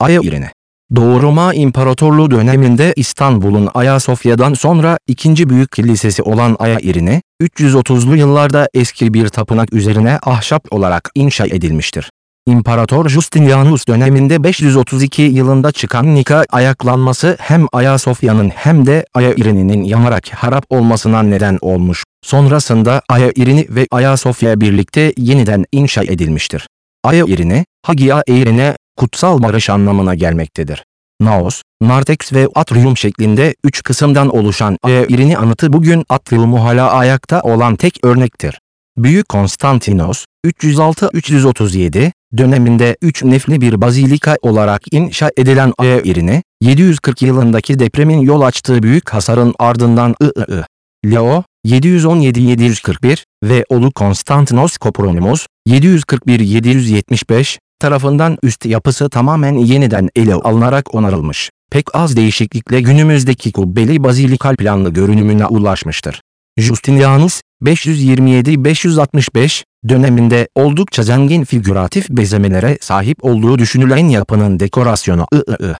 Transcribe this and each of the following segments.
Aya İrini Doğu Roma İmparatorluğu döneminde İstanbul'un Ayasofya'dan sonra ikinci büyük kilisesi olan Aya İrini, 330'lu yıllarda eski bir tapınak üzerine ahşap olarak inşa edilmiştir. İmparator Justinianus döneminde 532 yılında çıkan Nika ayaklanması hem Ayasofya'nın hem de Aya İrini'nin yanarak harap olmasına neden olmuş. Sonrasında Aya İrini ve Ayasofya birlikte yeniden inşa edilmiştir. Aya İrini, Hagia Eirene, kutsal marış anlamına gelmektedir. Naos, nartex ve atrium şeklinde üç kısımdan oluşan Aya İrini anıtı bugün atriumu hala ayakta olan tek örnektir. Büyük Konstantinos, 306-337 döneminde üç nefli bir bazilika olarak inşa edilen Aya İrini, 740 yılındaki depremin yol açtığı büyük hasarın ardından I.I. Leo, 717-741 ve oğlu Konstantinos Kopronymus, 741-775 tarafından üst yapısı tamamen yeniden ele alınarak onarılmış. Pek az değişiklikle günümüzdeki kubbeli bazilikal planlı görünümüne ulaşmıştır. Justinianus, 527-565 döneminde oldukça zengin figüratif bezemelere sahip olduğu düşünülen yapının dekorasyonu I.I.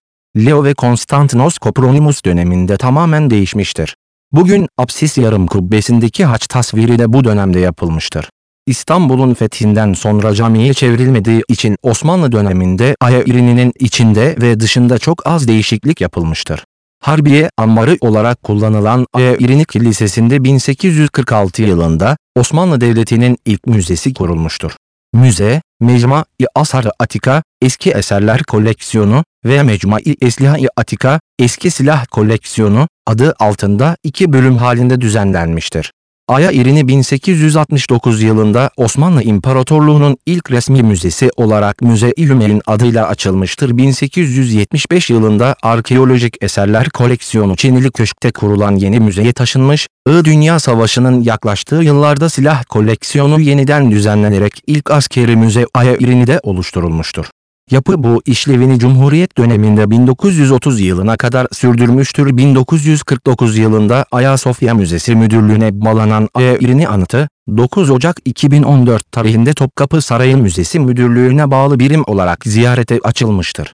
Leo ve Konstantinos Kopronymus döneminde tamamen değişmiştir. Bugün apsis yarım kubbesindeki haç tasviri de bu dönemde yapılmıştır. İstanbul'un fethinden sonra camiye çevrilmediği için Osmanlı döneminde Aya İrini'nin içinde ve dışında çok az değişiklik yapılmıştır. Harbiye ambarı olarak kullanılan Aya İrini Kilisesi'nde 1846 yılında Osmanlı Devleti'nin ilk müzesi kurulmuştur. Müze, Mecma-i Asar-ı Atika, eski eserler koleksiyonu ve Mecma-i Esliha-i Atika, eski silah koleksiyonu adı altında iki bölüm halinde düzenlenmiştir. Aya İrini 1869 yılında Osmanlı İmparatorluğu'nun ilk resmi müzesi olarak Müze-i Hümeyn adıyla açılmıştır. 1875 yılında arkeolojik eserler koleksiyonu Çinili Köşk'te kurulan yeni müzeye taşınmış, I Dünya Savaşı'nın yaklaştığı yıllarda silah koleksiyonu yeniden düzenlenerek ilk askeri müze Aya İrini'de oluşturulmuştur. Yapı bu işlevini Cumhuriyet döneminde 1930 yılına kadar sürdürmüştür. 1949 yılında Ayasofya Müzesi Müdürlüğü'ne bağlanan Aya İrini anıtı, 9 Ocak 2014 tarihinde Topkapı Sarayı Müzesi Müdürlüğü'ne bağlı birim olarak ziyarete açılmıştır.